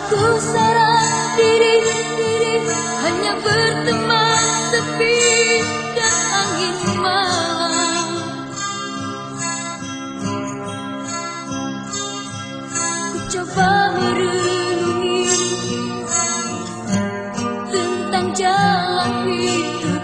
Aku serah diri, diri. Hanya berteman sepi dan angin malam. Ku coba merenungi Tentang jalan itu